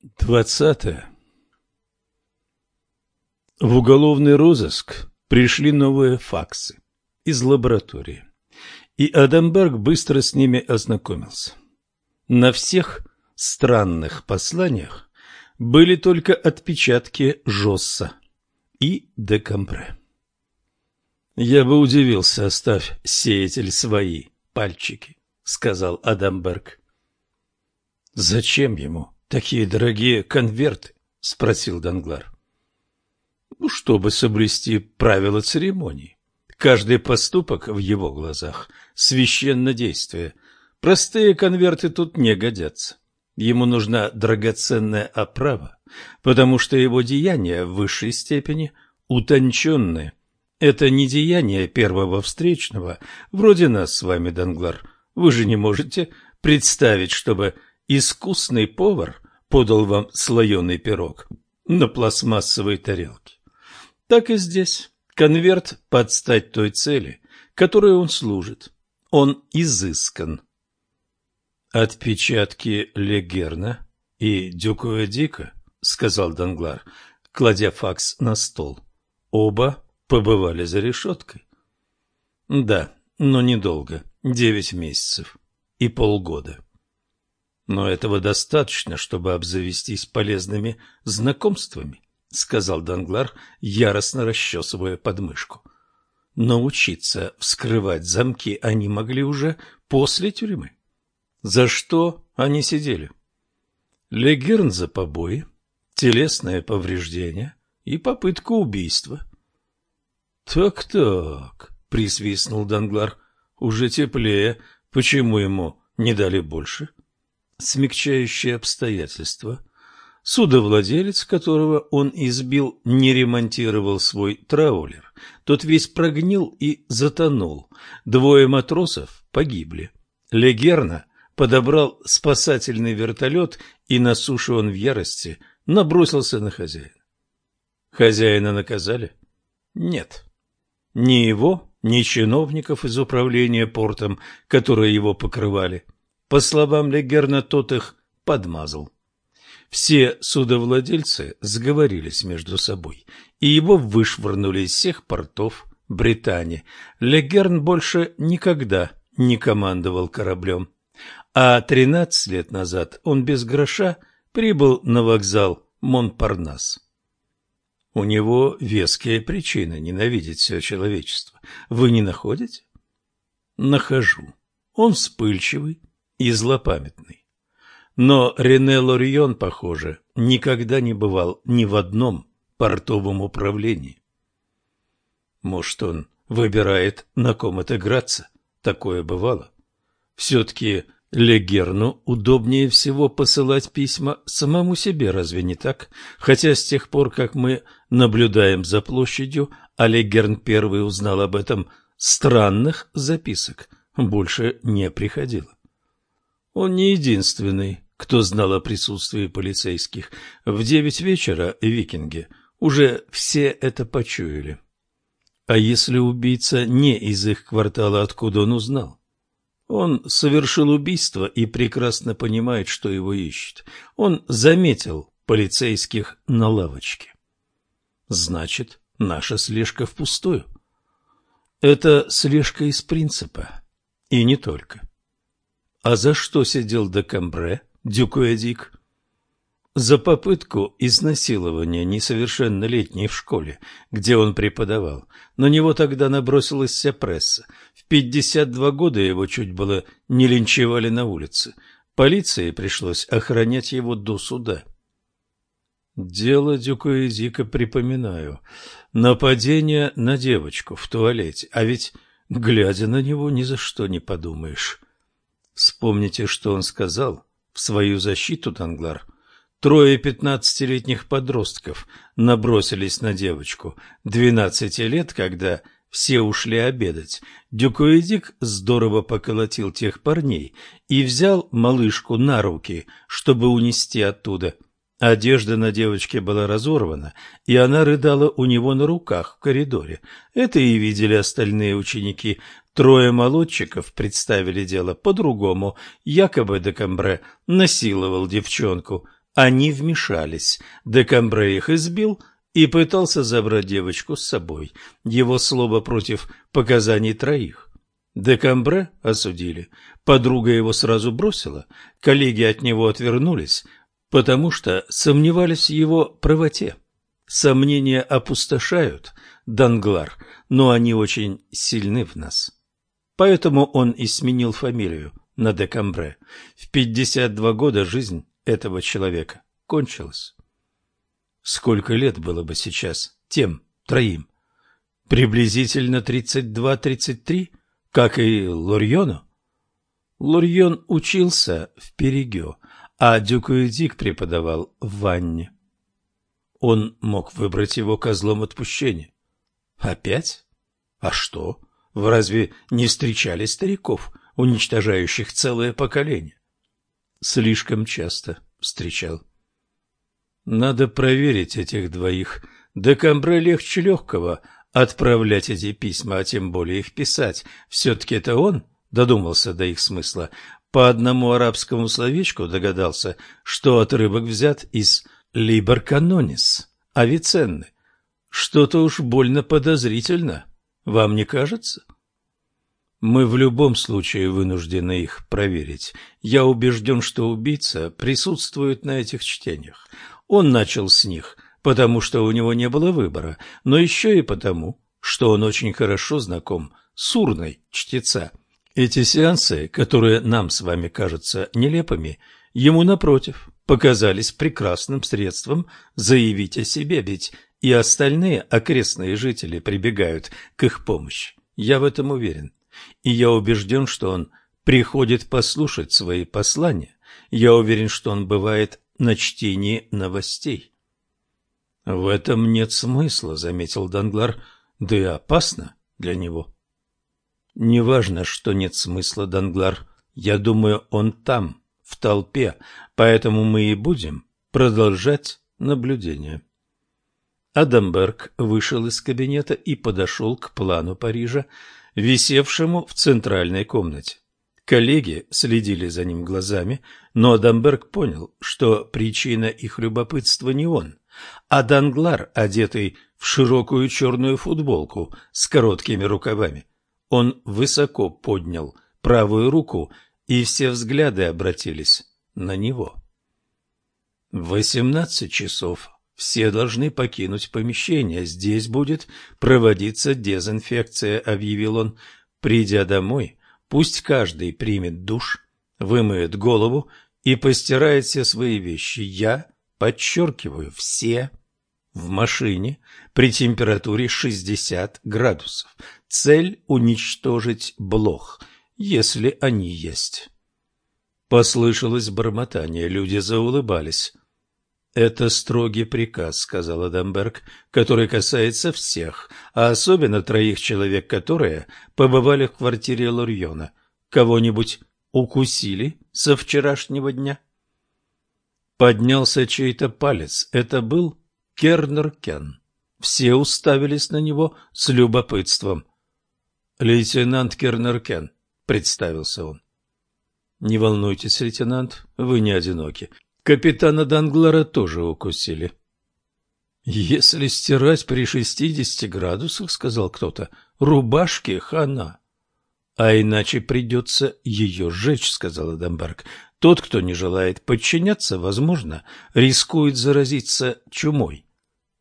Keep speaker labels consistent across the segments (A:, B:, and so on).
A: Двадцатое. В уголовный розыск пришли новые факсы из лаборатории, и Адамберг быстро с ними ознакомился. На всех странных посланиях были только отпечатки Жосса и Декамбре. «Я бы удивился, оставь сеятель свои пальчики», — сказал Адамберг. «Зачем ему такие дорогие конверты?» — спросил Данглар. «Ну, чтобы соблюсти правила церемонии. Каждый поступок в его глазах — священное действие. Простые конверты тут не годятся. Ему нужна драгоценная оправа, потому что его деяния в высшей степени утонченные. Это не деяние первого встречного, вроде нас с вами, Данглар. Вы же не можете представить, чтобы искусный повар подал вам слоеный пирог на пластмассовой тарелке. Так и здесь. Конверт под стать той цели, которой он служит. Он изыскан. «Отпечатки Легерна и Дюкуэдика», — сказал Данглар, кладя факс на стол. «Оба побывали за решеткой». «Да, но недолго, девять месяцев и полгода». «Но этого достаточно, чтобы обзавестись полезными знакомствами», — сказал Данглар, яростно расчесывая подмышку. Научиться вскрывать замки они могли уже после тюрьмы. За что они сидели? Легерн за побои, телесное повреждение и попытку убийства. «Так-так», — присвистнул Данглар, — «уже теплее. Почему ему не дали больше?» «Смягчающие обстоятельства». Судовладелец, которого он избил, не ремонтировал свой траулер. Тот весь прогнил и затонул. Двое матросов погибли. Легерна подобрал спасательный вертолет, и на суше он в ярости набросился на хозяина. Хозяина наказали? Нет. Ни его, ни чиновников из управления портом, которые его покрывали. По словам Легерна, тот их подмазал. Все судовладельцы сговорились между собой, и его вышвырнули из всех портов Британии. Легерн больше никогда не командовал кораблем а тринадцать лет назад он без гроша прибыл на вокзал Монпарнас. У него веская причина ненавидеть все человечество. Вы не находите? Нахожу. Он вспыльчивый и злопамятный. Но Рене Лорион, похоже, никогда не бывал ни в одном портовом управлении. Может, он выбирает, на ком отыграться? Такое бывало. Все-таки Легерну удобнее всего посылать письма самому себе, разве не так? Хотя с тех пор, как мы наблюдаем за площадью, а Легерн первый узнал об этом странных записок, больше не приходило. Он не единственный, кто знал о присутствии полицейских. В девять вечера викинги уже все это почуяли. А если убийца не из их квартала, откуда он узнал? Он совершил убийство и прекрасно понимает, что его ищут. Он заметил полицейских на лавочке. Значит, наша слежка впустую. Это слежка из принципа. И не только. А за что сидел Декамбре, Дюкуэдик? За попытку изнасилования несовершеннолетней в школе, где он преподавал. На него тогда набросилась вся пресса. Пятьдесят два года его чуть было не линчевали на улице. Полиции пришлось охранять его до суда. Дело Дюкоэзика припоминаю. Нападение на девочку в туалете. А ведь, глядя на него, ни за что не подумаешь. Вспомните, что он сказал в свою защиту, Танглар. Трое пятнадцатилетних подростков набросились на девочку двенадцати лет, когда все ушли обедать. Дюкуэдик здорово поколотил тех парней и взял малышку на руки, чтобы унести оттуда. Одежда на девочке была разорвана, и она рыдала у него на руках в коридоре. Это и видели остальные ученики. Трое молодчиков представили дело по-другому. Якобы Декамбре насиловал девчонку. они вмешались. Декамбре их избил и пытался забрать девочку с собой. Его слово против показаний троих. Декамбре осудили. Подруга его сразу бросила. Коллеги от него отвернулись, потому что сомневались в его правоте. Сомнения опустошают, Данглар, но они очень сильны в нас. Поэтому он и сменил фамилию на Декамбре. В 52 года жизнь этого человека кончилась. Сколько лет было бы сейчас тем троим? Приблизительно 32-33, как и Лорьону. Лорьон учился в Перегё, а Дюкуэдик преподавал в Ванне. Он мог выбрать его козлом отпущения. Опять? А что? Вы разве не встречали стариков, уничтожающих целое поколение? Слишком часто встречал. Надо проверить этих двоих. Декамбре легче легкого отправлять эти письма, а тем более их писать. Все-таки это он додумался до их смысла. По одному арабскому словечку догадался, что отрывок взят из «Либер канонис» Авиценны. Что-то уж больно подозрительно, вам не кажется? Мы в любом случае вынуждены их проверить. Я убежден, что убийца присутствует на этих чтениях. Он начал с них, потому что у него не было выбора, но еще и потому, что он очень хорошо знаком с урной чтеца. Эти сеансы, которые нам с вами кажутся нелепыми, ему, напротив, показались прекрасным средством заявить о себе, ведь и остальные окрестные жители прибегают к их помощи. Я в этом уверен. И я убежден, что он приходит послушать свои послания. Я уверен, что он бывает на чтении новостей. — В этом нет смысла, — заметил Данглар, — да и опасно для него. — Неважно, что нет смысла, Данглар. Я думаю, он там, в толпе, поэтому мы и будем продолжать наблюдение. Адамберг вышел из кабинета и подошел к плану Парижа, висевшему в центральной комнате. Коллеги следили за ним глазами, но Адамберг понял, что причина их любопытства не он, а Данглар, одетый в широкую черную футболку с короткими рукавами. Он высоко поднял правую руку, и все взгляды обратились на него. Восемнадцать часов все должны покинуть помещение. Здесь будет проводиться дезинфекция, объявил он. Придя домой, пусть каждый примет душ, вымоет голову и постирает все свои вещи. Я подчеркиваю, все в машине при температуре 60 градусов. Цель – уничтожить блох, если они есть. Послышалось бормотание, люди заулыбались. «Это строгий приказ», — сказал Адамберг, — «который касается всех, а особенно троих человек, которые побывали в квартире Лорьона. Кого-нибудь укусили со вчерашнего дня?» Поднялся чей-то палец. Это был Кернер Кен. Все уставились на него с любопытством. «Лейтенант Кернер Кен», — представился он. «Не волнуйтесь, лейтенант, вы не одиноки. Капитана Данглара тоже укусили. «Если стирать при шестидесяти градусах, — сказал кто-то, — рубашки хана». «А иначе придется ее сжечь», — сказал Адамберг. «Тот, кто не желает подчиняться, возможно, рискует заразиться чумой».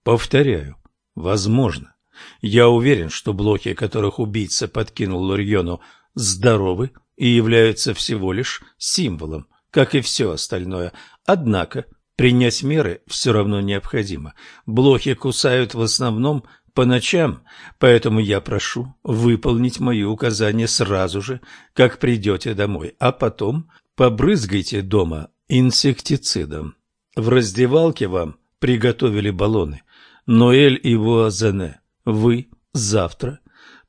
A: «Повторяю, возможно. Я уверен, что блоки, которых убийца подкинул Лорьону, здоровы и являются всего лишь символом как и все остальное. Однако принять меры все равно необходимо. Блохи кусают в основном по ночам, поэтому я прошу выполнить мои указания сразу же, как придете домой, а потом побрызгайте дома инсектицидом. В раздевалке вам приготовили баллоны. Ноэль и Вуазене, вы завтра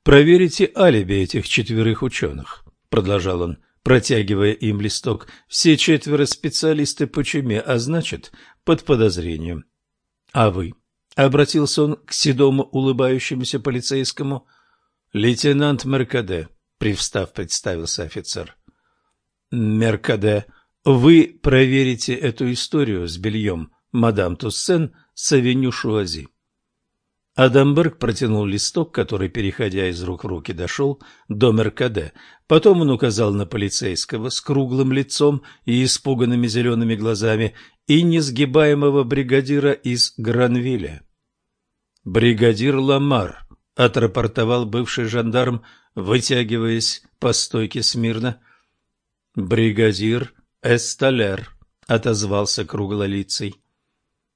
A: проверите алиби этих четверых ученых, продолжал он протягивая им листок. Все четверо специалисты по чуме, а значит, под подозрением. — А вы? — обратился он к седому улыбающемуся полицейскому. — Лейтенант Меркаде, — привстав, представился офицер. — Меркаде, Вы проверите эту историю с бельем мадам Туссен с авеню Шуази. Адамберг протянул листок, который, переходя из рук в руки, дошел до Меркаде. Потом он указал на полицейского с круглым лицом и испуганными зелеными глазами и несгибаемого бригадира из Гранвилля. «Бригадир Ламар», — отрапортовал бывший жандарм, вытягиваясь по стойке смирно. «Бригадир Эсталер», — отозвался круглолицей.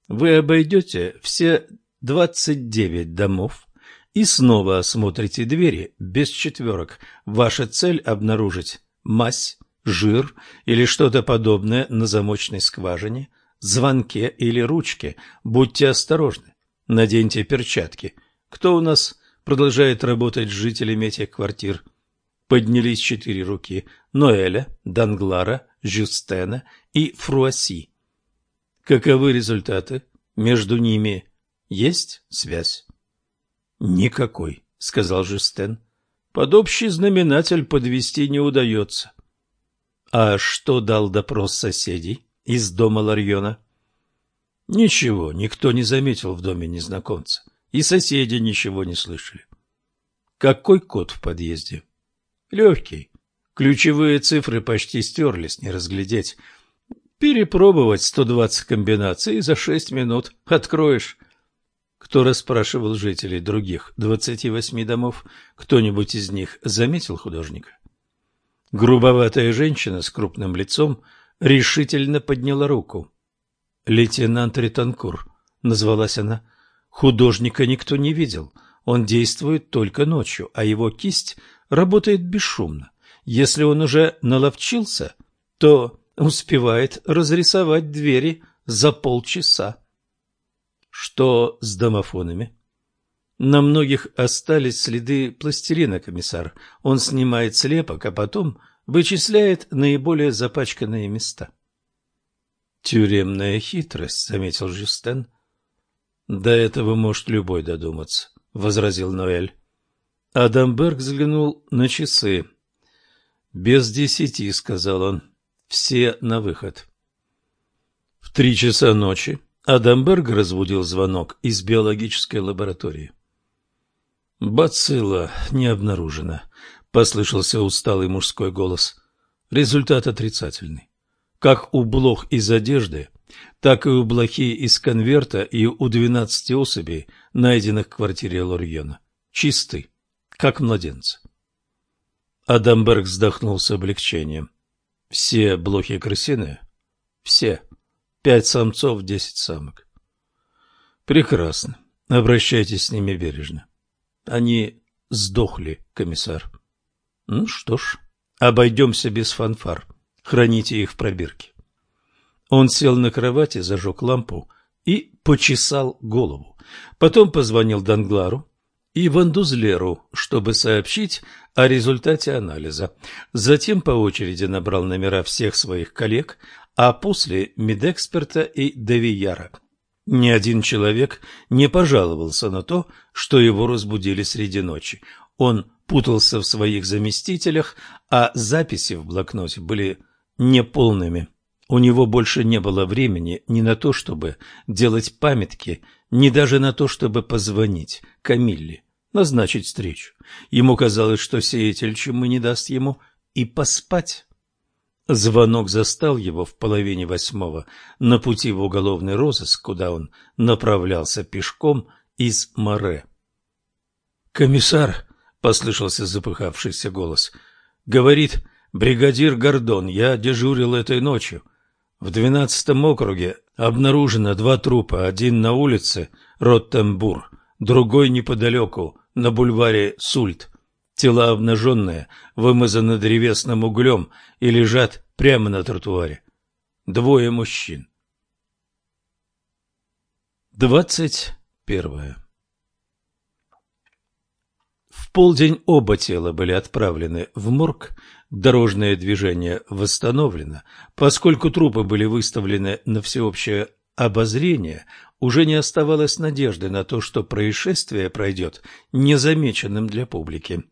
A: «Вы обойдете все двадцать девять домов и снова осмотрите двери без четверок. Ваша цель – обнаружить мазь, жир или что-то подобное на замочной скважине, звонке или ручке. Будьте осторожны. Наденьте перчатки. Кто у нас продолжает работать с жителями этих квартир? Поднялись четыре руки. Ноэля, Данглара, Жюстена и Фруаси. Каковы результаты? Между ними есть связь? Никакой, сказал Жюстен. Под общий знаменатель подвести не удается. А что дал допрос соседей из дома Ларьона? Ничего, никто не заметил в доме незнакомца, и соседи ничего не слышали. Какой код в подъезде? Легкий. Ключевые цифры почти стерлись, не разглядеть. Перепробовать сто двадцать комбинаций за шесть минут. Откроешь. Кто расспрашивал жителей других двадцати восьми домов, кто-нибудь из них заметил художника? Грубоватая женщина с крупным лицом решительно подняла руку. «Лейтенант Ретанкур», — назвалась она. «Художника никто не видел. Он действует только ночью, а его кисть работает бесшумно. Если он уже наловчился, то успевает разрисовать двери за полчаса». Что с домофонами? На многих остались следы пластилина, комиссар. Он снимает слепок, а потом вычисляет наиболее запачканные места. Тюремная хитрость, заметил Жюстен. До этого может любой додуматься, возразил Ноэль. Адамберг взглянул на часы. Без десяти, сказал он. Все на выход. В три часа ночи Адамберг разбудил звонок из биологической лаборатории. «Бацилла не обнаружена», — послышался усталый мужской голос. Результат отрицательный. Как у блох из одежды, так и у блохи из конверта и у двенадцати особей, найденных в квартире Лорьена. Чисты, как младенцы. Адамберг вздохнул с облегчением. Все блохи крысиные? Все. Пять самцов, десять самок. Прекрасно. Обращайтесь с ними бережно. Они сдохли, комиссар. Ну что ж, обойдемся без фанфар. Храните их в пробирке. Он сел на кровати, зажег лампу и почесал голову. Потом позвонил Данглару и Вандузлеру, чтобы сообщить о результате анализа. Затем по очереди набрал номера всех своих коллег, а после медэксперта и Девияра. Ни один человек не пожаловался на то, что его разбудили среди ночи. Он путался в своих заместителях, а записи в блокноте были неполными. У него больше не было времени ни на то, чтобы делать памятки, ни даже на то, чтобы позвонить Камилле, назначить встречу. Ему казалось, что сеятель чумы не даст ему и поспать. Звонок застал его в половине восьмого на пути в уголовный розыск, куда он направлялся пешком из Море. «Комиссар!» — послышался запыхавшийся голос. «Говорит бригадир Гордон, я дежурил этой ночью. В двенадцатом округе обнаружено два трупа, один на улице Роттембур, другой неподалеку, на бульваре Сульт. Тела обнаженные, вымазаны древесным углем и лежат прямо на тротуаре. Двое мужчин. Двадцать первое. В полдень оба тела были отправлены в морг, дорожное движение восстановлено, поскольку трупы были выставлены на всеобщее обозрение, уже не оставалось надежды на то, что происшествие пройдет незамеченным для публики.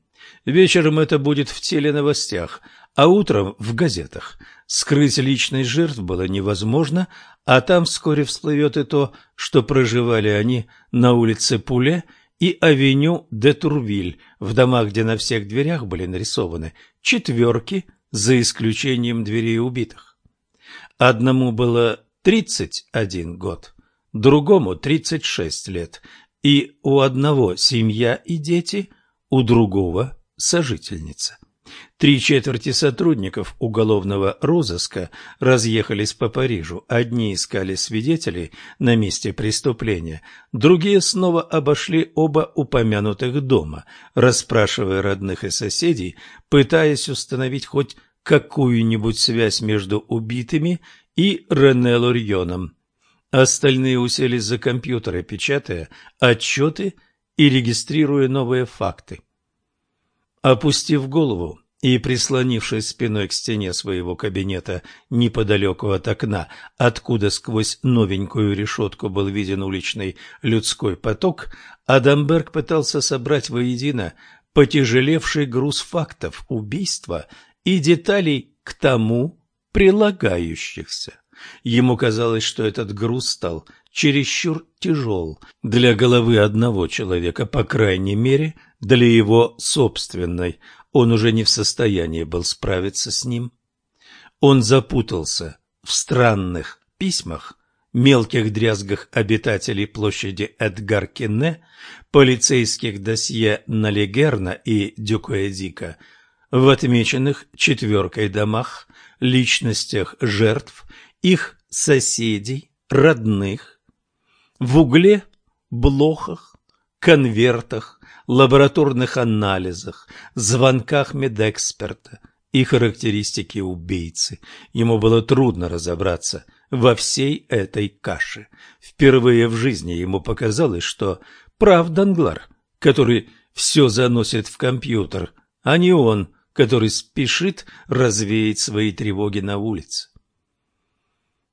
A: Вечером это будет в теленовостях, а утром в газетах. Скрыть личность жертв было невозможно, а там вскоре всплывет и то, что проживали они на улице Пуле и авеню де Турвиль, в домах, где на всех дверях были нарисованы четверки, за исключением дверей убитых. Одному было 31 год, другому 36 лет, и у одного семья и дети, у другого сожительница. Три четверти сотрудников уголовного розыска разъехались по Парижу. Одни искали свидетелей на месте преступления, другие снова обошли оба упомянутых дома, расспрашивая родных и соседей, пытаясь установить хоть какую-нибудь связь между убитыми и Рене Лорьоном. Остальные уселись за компьютеры, печатая отчеты и регистрируя новые факты. Опустив голову и прислонившись спиной к стене своего кабинета неподалеку от окна, откуда сквозь новенькую решетку был виден уличный людской поток, Адамберг пытался собрать воедино потяжелевший груз фактов убийства и деталей к тому прилагающихся. Ему казалось, что этот груз стал чересчур тяжел для головы одного человека, по крайней мере, для его собственной. Он уже не в состоянии был справиться с ним. Он запутался в странных письмах, мелких дрязгах обитателей площади Эдгар-Кенне, полицейских досье на и Дюкуэдика, в отмеченных четверкой домах, личностях жертв, их соседей, родных, в угле, блохах, конвертах, лабораторных анализах, звонках медэксперта и характеристики убийцы. Ему было трудно разобраться во всей этой каше. Впервые в жизни ему показалось, что прав Данглар, который все заносит в компьютер, а не он, который спешит развеять свои тревоги на улице.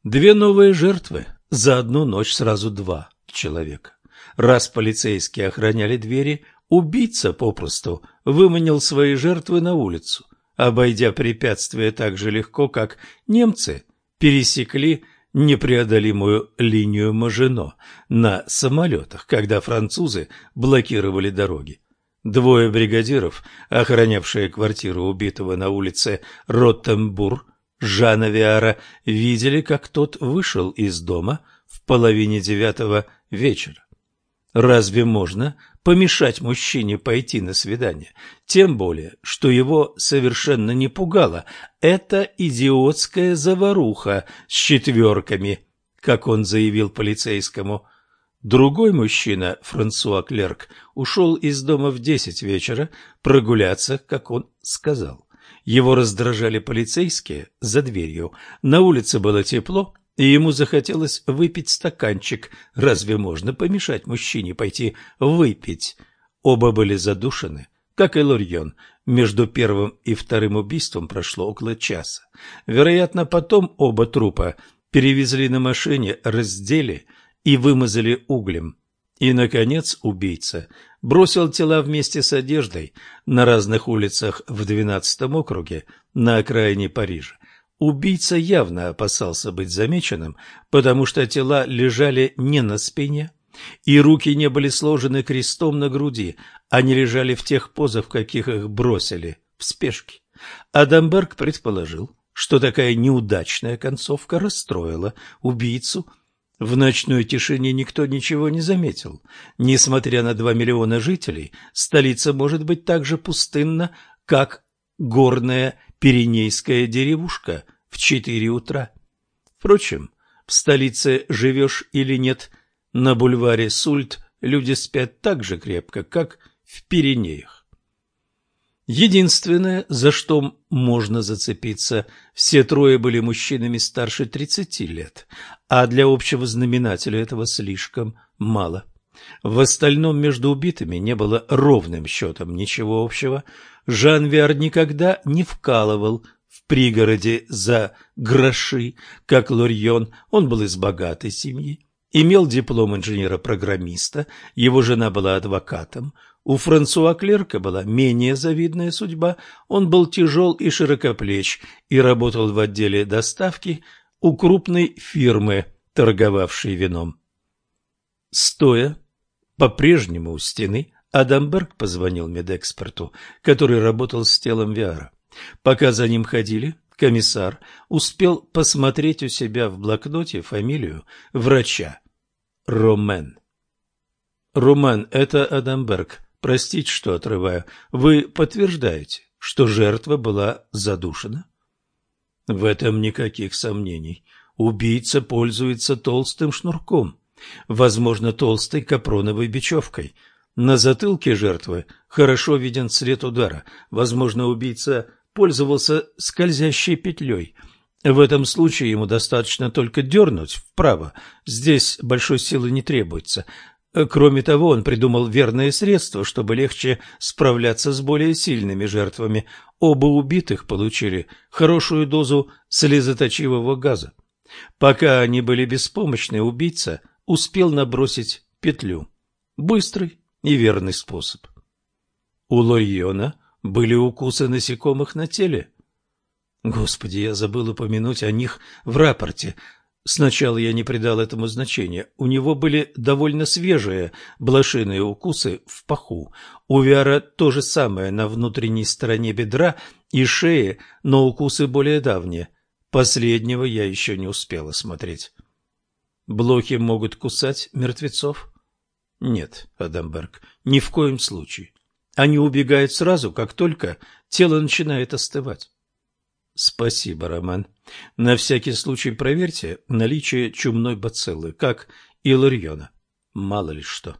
A: Две новые жертвы, за одну ночь сразу два человека. Раз полицейские охраняли двери, убийца попросту выманил свои жертвы на улицу, обойдя препятствие так же легко, как немцы пересекли непреодолимую линию Мажино на самолетах, когда французы блокировали дороги. Двое бригадиров, охранявшие квартиру убитого на улице Роттенбур, Жана Виара, видели, как тот вышел из дома в половине девятого вечера. Разве можно помешать мужчине пойти на свидание? Тем более, что его совершенно не пугало. Это идиотская заваруха с четверками, как он заявил полицейскому. Другой мужчина, Франсуа Клерк, ушел из дома в десять вечера прогуляться, как он сказал. Его раздражали полицейские за дверью. На улице было тепло, и ему захотелось выпить стаканчик. Разве можно помешать мужчине пойти выпить? Оба были задушены, как и Лорьон. Между первым и вторым убийством прошло около часа. Вероятно, потом оба трупа перевезли на машине, раздели и вымазали углем. И, наконец, убийца бросил тела вместе с одеждой на разных улицах в двенадцатом округе на окраине Парижа. Убийца явно опасался быть замеченным, потому что тела лежали не на спине, и руки не были сложены крестом на груди, они лежали в тех позах, в каких их бросили, в спешке. Адамберг предположил, что такая неудачная концовка расстроила убийцу. В ночной тишине никто ничего не заметил. Несмотря на два миллиона жителей, столица может быть так же пустынна, как горная Пиренейская деревушка в четыре утра. Впрочем, в столице живешь или нет, на бульваре Сульт люди спят так же крепко, как в Пиренеях. Единственное, за что можно зацепиться, все трое были мужчинами старше 30 лет, а для общего знаменателя этого слишком мало. В остальном между убитыми не было ровным счетом ничего общего. Жан Виар никогда не вкалывал в пригороде за гроши, как Лорьон. Он был из богатой семьи, имел диплом инженера-программиста, его жена была адвокатом. У Франсуа Клерка была менее завидная судьба. Он был тяжел и широкоплеч и работал в отделе доставки у крупной фирмы, торговавшей вином. Стоя по-прежнему у стены, Адамберг позвонил медэксперту, который работал с телом Виара. Пока за ним ходили, комиссар успел посмотреть у себя в блокноте фамилию врача – Ромен. Ромен, это Адамберг. Простите, что отрываю. Вы подтверждаете, что жертва была задушена? В этом никаких сомнений. Убийца пользуется толстым шнурком, возможно, толстой капроновой бечевкой. На затылке жертвы хорошо виден след удара. Возможно, убийца пользовался скользящей петлей. В этом случае ему достаточно только дернуть вправо. Здесь большой силы не требуется. Кроме того, он придумал верное средство, чтобы легче справляться с более сильными жертвами. Оба убитых получили хорошую дозу слезоточивого газа. Пока они были беспомощны, убийца успел набросить петлю. Быстрый и верный способ. У Лойона были укусы насекомых на теле. Господи, я забыл упомянуть о них в рапорте. Сначала я не придал этому значения. У него были довольно свежие блошиные укусы в паху. У Виара то же самое на внутренней стороне бедра и шеи, но укусы более давние. Последнего я еще не успел осмотреть. Блохи могут кусать мертвецов? Нет, Адамберг, ни в коем случае. Они убегают сразу, как только тело начинает остывать. Спасибо, Роман. На всякий случай проверьте наличие чумной бациллы, как и ларьона. Мало ли что.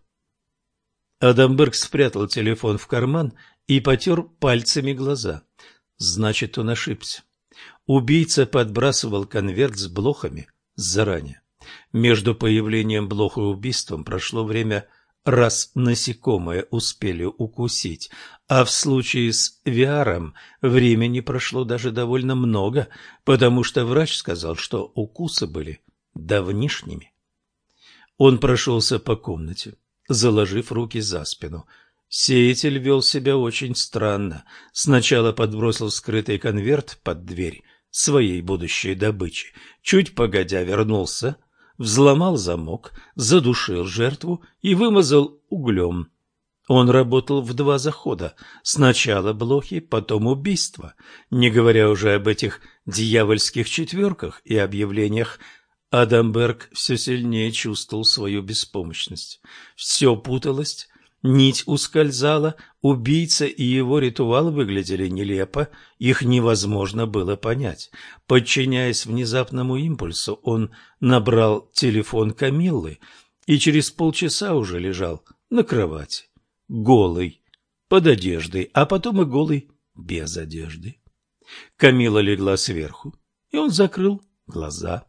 A: Адамберг спрятал телефон в карман и потер пальцами глаза. Значит, он ошибся. Убийца подбрасывал конверт с блохами заранее. Между появлением блох и убийством прошло время, раз насекомые успели укусить, а в случае с Виаром времени прошло даже довольно много, потому что врач сказал, что укусы были давнишними. Он прошелся по комнате, заложив руки за спину. Сеятель вел себя очень странно. Сначала подбросил скрытый конверт под дверь, своей будущей добычи. Чуть погодя вернулся, взломал замок, задушил жертву и вымазал углем. Он работал в два захода. Сначала блохи, потом убийство. Не говоря уже об этих дьявольских четверках и объявлениях, Адамберг все сильнее чувствовал свою беспомощность. Все путалось, Нить ускользала, убийца и его ритуал выглядели нелепо, их невозможно было понять. Подчиняясь внезапному импульсу, он набрал телефон Камиллы и через полчаса уже лежал на кровати, голый, под одеждой, а потом и голый без одежды. Камила легла сверху, и он закрыл глаза.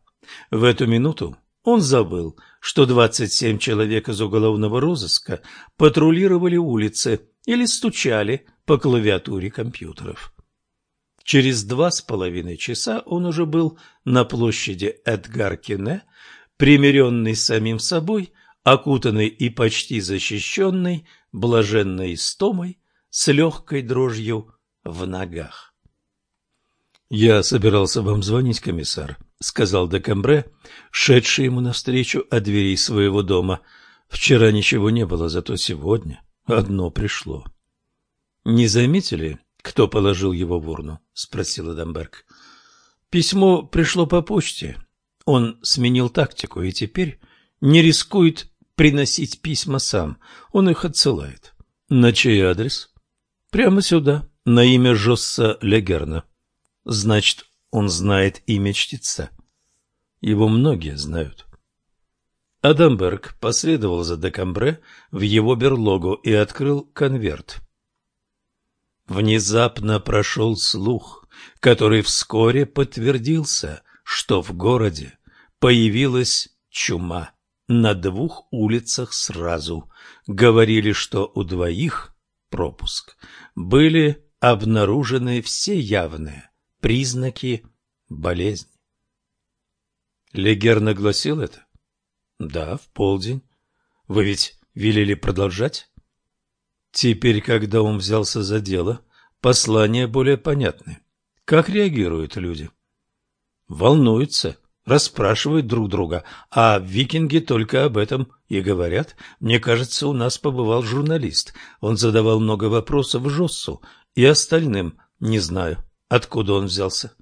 A: В эту минуту он забыл, что 27 человек из уголовного розыска патрулировали улицы или стучали по клавиатуре компьютеров. Через два с половиной часа он уже был на площади Эдгар-Кине, примиренный самим собой, окутанный и почти защищенный блаженной истомой, с легкой дрожью в ногах. «Я собирался вам звонить, комиссар», — сказал Декамбре, шедший ему навстречу от дверей своего дома. «Вчера ничего не было, зато сегодня одно пришло». «Не заметили, кто положил его в урну?» — спросил Адамберг. «Письмо пришло по почте. Он сменил тактику и теперь не рискует приносить письма сам. Он их отсылает». «На чей адрес?» «Прямо сюда, на имя Жосса Легерна». «Значит, он знает имя чтеца. Его многие знают. Адамберг последовал за Декамбре в его берлогу и открыл конверт. Внезапно прошел слух, который вскоре подтвердился, что в городе появилась чума на двух улицах сразу. Говорили, что у двоих пропуск были обнаружены все явные признаки болезни. Легер нагласил это? Да, в полдень. Вы ведь велели продолжать? Теперь, когда он взялся за дело, послания более понятны. Как реагируют люди? Волнуются, расспрашивают друг друга, а викинги только об этом и говорят. Мне кажется, у нас побывал журналист. Он задавал много вопросов Жоссу и остальным, не знаю, откуда он взялся.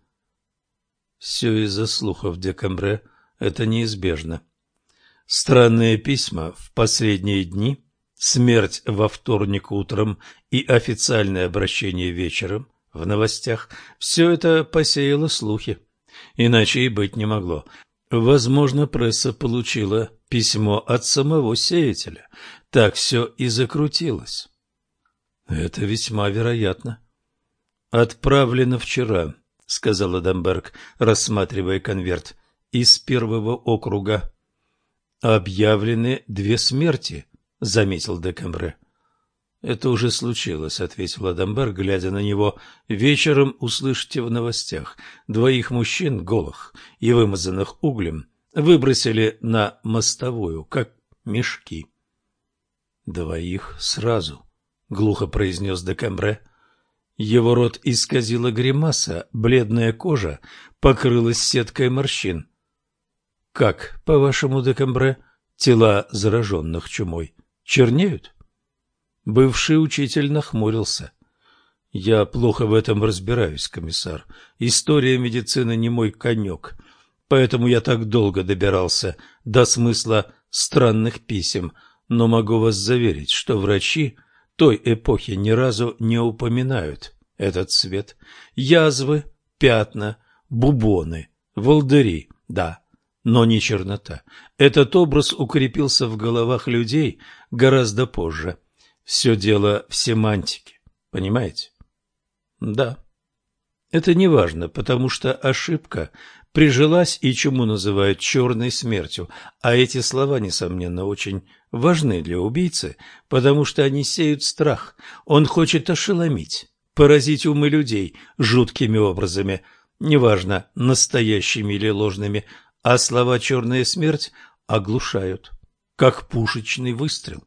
A: Все из-за слухов Декамбре, это неизбежно. Странные письма в последние дни, смерть во вторник утром и официальное обращение вечером в новостях – все это посеяло слухи. Иначе и быть не могло. Возможно, пресса получила письмо от самого сеятеля. Так все и закрутилось. Это весьма вероятно. Отправлено вчера, сказал Адамберг, рассматривая конверт, из первого округа Объявлены две смерти, заметил Декамбре. Это уже случилось, ответил Адамбер, глядя на него. Вечером услышите в новостях. Двоих мужчин, голых и вымазанных углем, выбросили на мостовую, как мешки. Двоих сразу, глухо произнес Декамбре. Его рот исказила гримаса, бледная кожа покрылась сеткой морщин. Как, по-вашему, Декамбре, тела зараженных чумой чернеют? Бывший учитель нахмурился. Я плохо в этом разбираюсь, комиссар. История медицины не мой конек, поэтому я так долго добирался до смысла странных писем, но могу вас заверить, что врачи той эпохи ни разу не упоминают этот цвет. Язвы, пятна, бубоны, волдыри, да, но не чернота. Этот образ укрепился в головах людей гораздо позже. Все дело в семантике, понимаете? Да. Это не важно, потому что ошибка прижилась и чему называют черной смертью, а эти слова, несомненно, очень важны для убийцы, потому что они сеют страх. Он хочет ошеломить, поразить умы людей жуткими образами, неважно, настоящими или ложными, а слова «черная смерть» оглушают, как пушечный выстрел.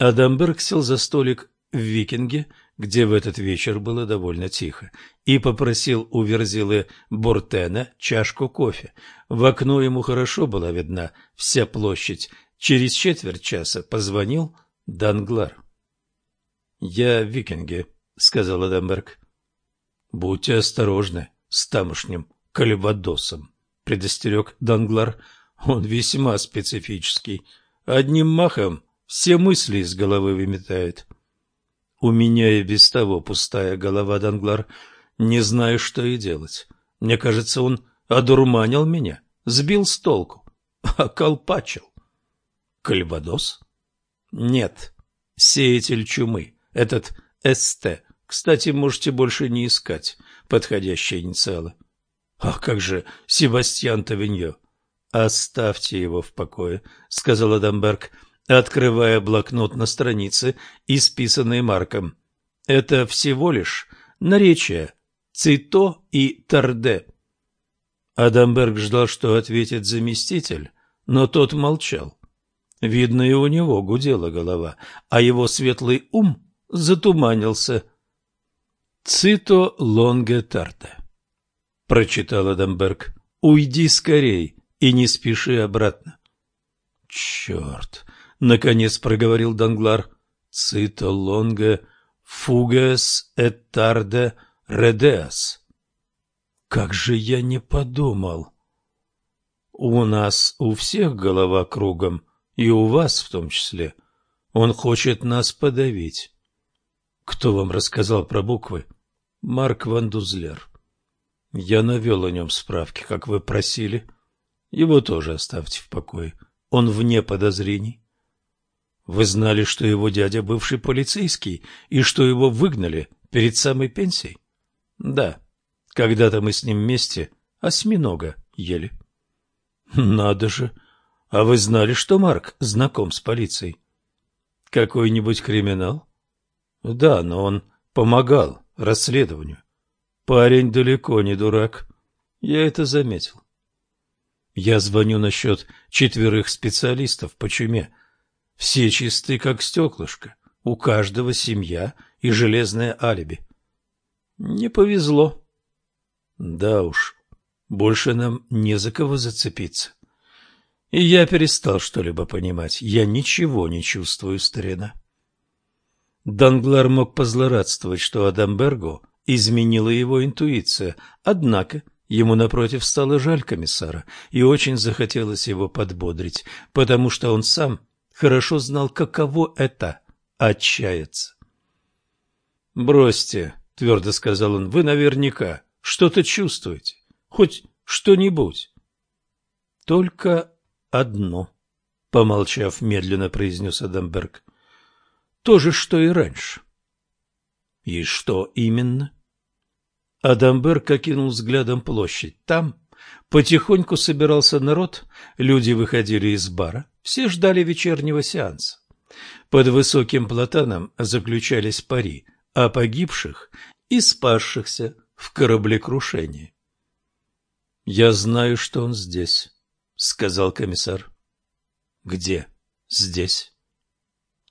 A: Адамберг сел за столик в Викинге, где в этот вечер было довольно тихо, и попросил у Верзилы Бортена чашку кофе. В окно ему хорошо была видна вся площадь. Через четверть часа позвонил Данглар. — Я в Викинге, — сказал Адамберг. — Будьте осторожны с тамошним кальвадосом предостерег Данглар. Он весьма специфический. Одним махом все мысли из головы выметает. У меня и без того пустая голова, Данглар. Не знаю, что и делать. Мне кажется, он одурманил меня, сбил с толку, околпачил. Кальвадос? Нет, сеятель чумы, этот СТ. Кстати, можете больше не искать подходящие инициалы. А как же Себастьян Тавиньо? Оставьте его в покое, сказал Адамберг, открывая блокнот на странице, исписанной Марком. Это всего лишь наречия Цито и Тарде. Адамберг ждал, что ответит заместитель, но тот молчал. Видно, и у него гудела голова, а его светлый ум затуманился. Цито лонге тарде прочитал Адамберг. Уйди скорей и не спеши обратно. Черт! Наконец проговорил Данглар. Цита лонга фугас этарде редеас. Как же я не подумал! У нас у всех голова кругом, и у вас в том числе. Он хочет нас подавить. Кто вам рассказал про буквы? Марк Вандузлер. Я навел о нем справки, как вы просили. Его тоже оставьте в покое. Он вне подозрений. Вы знали, что его дядя бывший полицейский и что его выгнали перед самой пенсией? Да. Когда-то мы с ним вместе осьминога ели. Надо же. А вы знали, что Марк знаком с полицией? Какой-нибудь криминал? Да, но он помогал расследованию. Парень далеко не дурак. Я это заметил. Я звоню насчет четверых специалистов по чуме. Все чисты, как стеклышко. У каждого семья и железное алиби. Не повезло. Да уж, больше нам не за кого зацепиться. И я перестал что-либо понимать. Я ничего не чувствую, старина. Данглар мог позлорадствовать, что Адамбергу изменила его интуиция, однако ему напротив стало жаль комиссара, и очень захотелось его подбодрить, потому что он сам хорошо знал, каково это — отчаяться. «Бросьте», — твердо сказал он, — «вы наверняка что-то чувствуете, хоть что-нибудь». «Только одно», — помолчав, медленно произнес Адамберг. То же, что и раньше. И что именно? Адамберг окинул взглядом площадь. Там потихоньку собирался народ, люди выходили из бара, все ждали вечернего сеанса. Под высоким платаном заключались пари о погибших и спасшихся в кораблекрушении. «Я знаю, что он здесь», — сказал комиссар. «Где здесь?»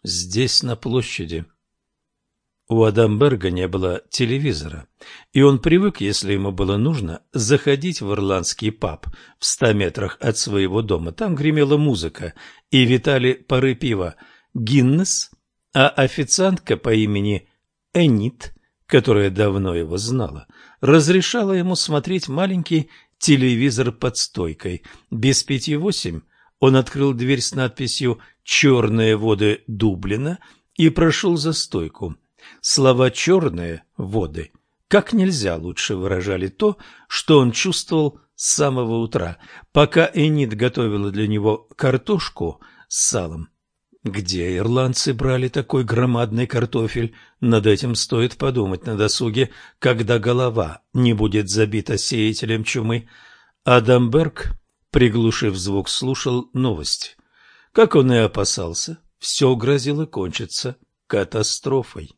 A: здесь, на площади. У Адамберга не было телевизора, и он привык, если ему было нужно, заходить в ирландский паб в ста метрах от своего дома. Там гремела музыка, и витали пары пива «Гиннес», а официантка по имени Энит, которая давно его знала, разрешала ему смотреть маленький телевизор под стойкой. Без пяти восемь он открыл дверь с надписью «Черные воды Дублина» и прошел за стойку. Слова «черные воды» как нельзя лучше выражали то, что он чувствовал с самого утра, пока Энит готовила для него картошку с салом. Где ирландцы брали такой громадный картофель? Над этим стоит подумать на досуге, когда голова не будет забита сеятелем чумы. Адамберг приглушив звук, слушал новости. Как он и опасался, все грозило кончиться катастрофой.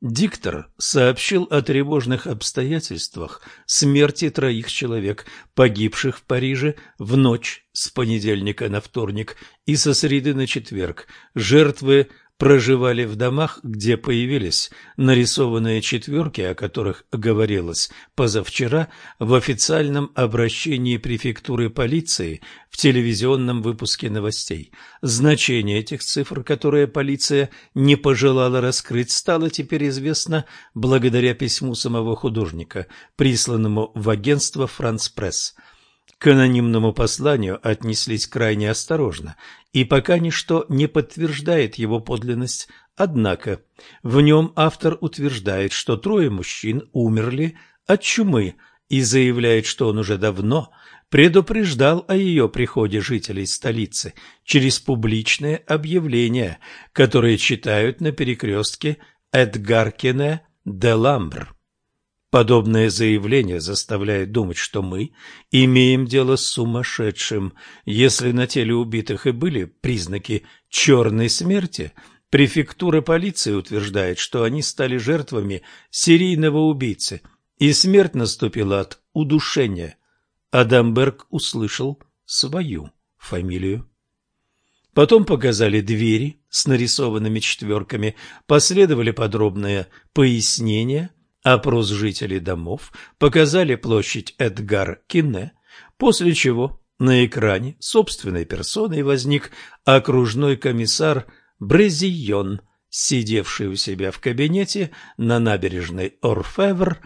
A: Диктор сообщил о тревожных обстоятельствах смерти троих человек, погибших в Париже в ночь с понедельника на вторник и со среды на четверг. Жертвы проживали в домах, где появились нарисованные четверки, о которых говорилось позавчера в официальном обращении префектуры полиции в телевизионном выпуске новостей. Значение этих цифр, которые полиция не пожелала раскрыть, стало теперь известно благодаря письму самого художника, присланному в агентство «Франс Пресс». К анонимному посланию отнеслись крайне осторожно, и пока ничто не подтверждает его подлинность, однако в нем автор утверждает, что трое мужчин умерли от чумы и заявляет, что он уже давно предупреждал о ее приходе жителей столицы через публичные объявления, которые читают на перекрестке Эдгаркине де Ламбр. Подобное заявление заставляет думать, что мы имеем дело с сумасшедшим. Если на теле убитых и были признаки черной смерти, префектура полиции утверждает, что они стали жертвами серийного убийцы, и смерть наступила от удушения. Адамберг услышал свою фамилию. Потом показали двери с нарисованными четверками, последовали подробные пояснения – опрос жителей домов, показали площадь Эдгар-Кине, после чего на экране собственной персоной возник окружной комиссар Брезийон, сидевший у себя в кабинете на набережной Орфевр,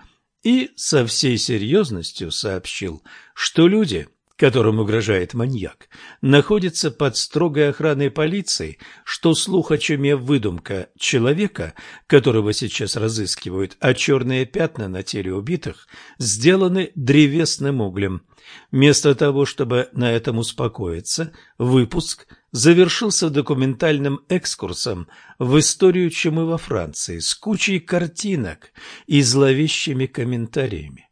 A: и со всей серьезностью сообщил, что люди, которым угрожает маньяк, находится под строгой охраной полиции, что слух о чуме выдумка человека, которого сейчас разыскивают, а черные пятна на теле убитых сделаны древесным углем. Вместо того, чтобы на этом успокоиться, выпуск завершился документальным экскурсом в историю чумы во Франции с кучей картинок и зловещими комментариями.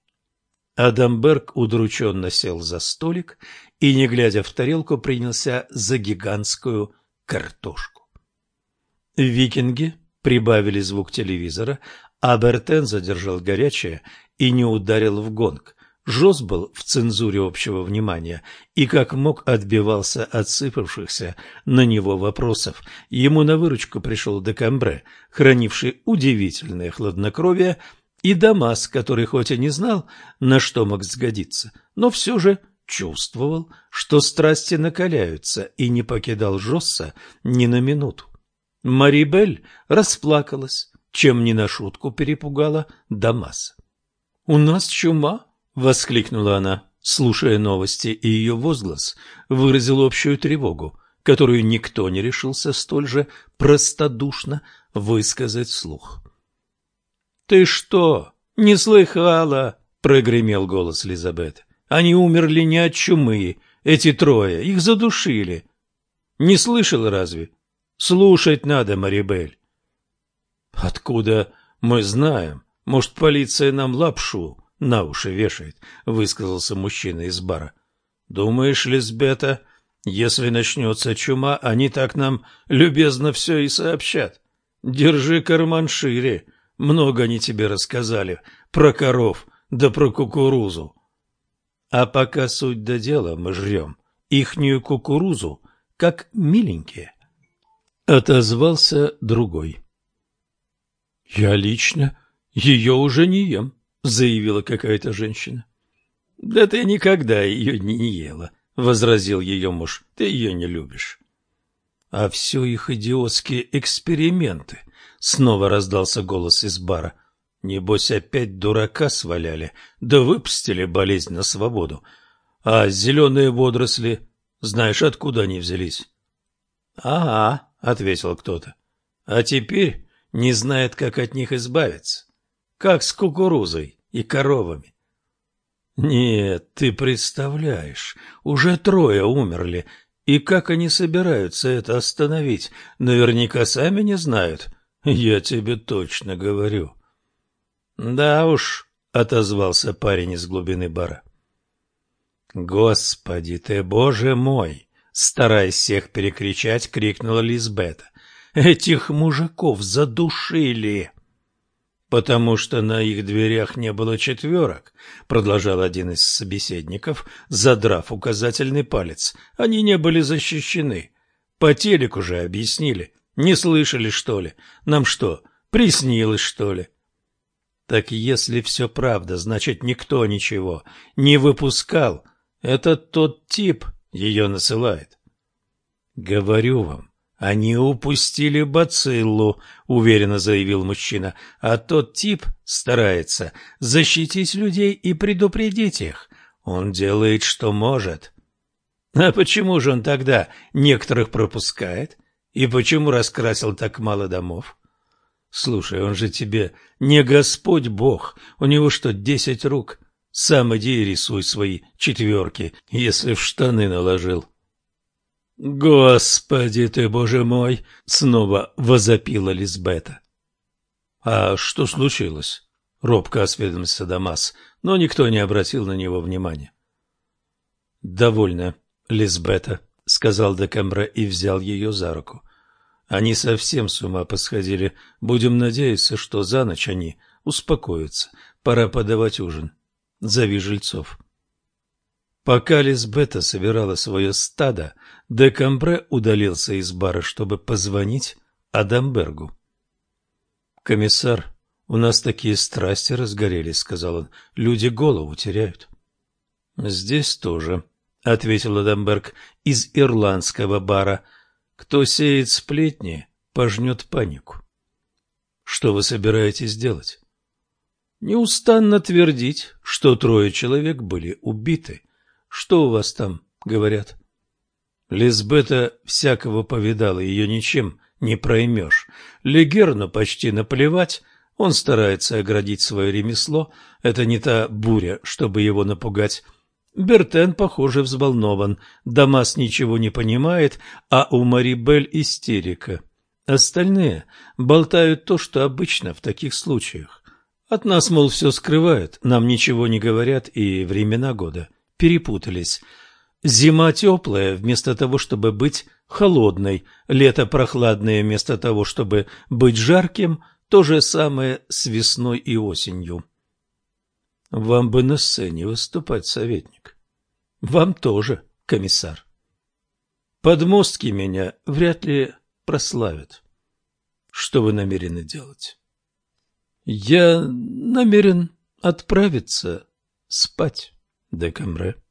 A: Адамберг удрученно сел за столик и, не глядя в тарелку, принялся за гигантскую картошку. Викинги прибавили звук телевизора, а Бертен задержал горячее и не ударил в гонг. Жос был в цензуре общего внимания и как мог отбивался от сыпавшихся на него вопросов. Ему на выручку пришел Декамбре, хранивший удивительное хладнокровие, и Дамас, который хоть и не знал, на что мог сгодиться, но все же чувствовал, что страсти накаляются, и не покидал Жосса ни на минуту. Марибель расплакалась, чем не на шутку перепугала Дамаса. «У нас чума!» — воскликнула она, слушая новости, и ее возглас выразил общую тревогу, которую никто не решился столь же простодушно высказать вслух. «Ты что, не слыхала?» — прогремел голос Лизабет. «Они умерли не от чумы, эти трое, их задушили. Не слышал разве? Слушать надо, Марибель». «Откуда мы знаем? Может, полиция нам лапшу на уши вешает?» — высказался мужчина из бара. «Думаешь, Лизбета, если начнется чума, они так нам любезно все и сообщат? Держи карман шире». Много они тебе рассказали про коров да про кукурузу. А пока суть до дела мы жрем ихнюю кукурузу, как миленькие. Отозвался другой. — Я лично ее уже не ем, — заявила какая-то женщина. — Да ты никогда ее не ела, — возразил ее муж. — Ты ее не любишь. — А все их идиотские эксперименты — Снова раздался голос из бара. Небось, опять дурака сваляли, да выпустили болезнь на свободу. А зеленые водоросли, знаешь, откуда они взялись? — Ага, — ответил кто-то. — А теперь не знает, как от них избавиться. Как с кукурузой и коровами. — Нет, ты представляешь, уже трое умерли, и как они собираются это остановить, наверняка сами не знают. — я тебе точно говорю. Да уж, отозвался парень из глубины бара. Господи ты, боже мой! Стараясь всех перекричать, крикнула Лизбета. Этих мужиков задушили! Потому что на их дверях не было четверок, продолжал один из собеседников, задрав указательный палец. Они не были защищены. По телеку же объяснили. Не слышали, что ли? Нам что, приснилось, что ли? Так если все правда, значит, никто ничего не выпускал. Это тот тип ее насылает. Говорю вам, они упустили бациллу, уверенно заявил мужчина, а тот тип старается защитить людей и предупредить их. Он делает, что может. А почему же он тогда некоторых пропускает? И почему раскрасил так мало домов? Слушай, он же тебе не Господь Бог. У него что, десять рук? Сам иди и рисуй свои четверки, если в штаны наложил. Господи ты, боже мой! Снова возопила Лизбета. А что случилось? Робко осведомился Дамас, но никто не обратил на него внимания. Довольно, Лизбета, — сказал Декамбре и взял ее за руку. Они совсем с ума посходили. Будем надеяться, что за ночь они успокоятся. Пора подавать ужин. Зови жильцов. Пока Лизбета собирала свое стадо, Декамбре удалился из бара, чтобы позвонить Адамбергу. «Комиссар, у нас такие страсти разгорелись», — сказал он. «Люди голову теряют». «Здесь тоже», — ответил Адамберг из ирландского бара. «Кто сеет сплетни, пожнет панику». «Что вы собираетесь делать?» «Неустанно твердить, что трое человек были убиты. Что у вас там говорят?» Лизбета всякого повидала, ее ничем не проймешь. Легерну почти наплевать, он старается оградить свое ремесло, это не та буря, чтобы его напугать. Бертен, похоже, взволнован. Дамас ничего не понимает, а у Марибель истерика. Остальные болтают то, что обычно в таких случаях. От нас, мол, все скрывают, нам ничего не говорят, и времена года перепутались. Зима теплая вместо того, чтобы быть холодной, лето прохладное вместо того, чтобы быть жарким, то же самое с весной и осенью. Вам бы на сцене выступать, советник. Вам тоже, комиссар. Подмостки меня вряд ли прославят. Что вы намерены делать? Я намерен отправиться спать, Декамбре.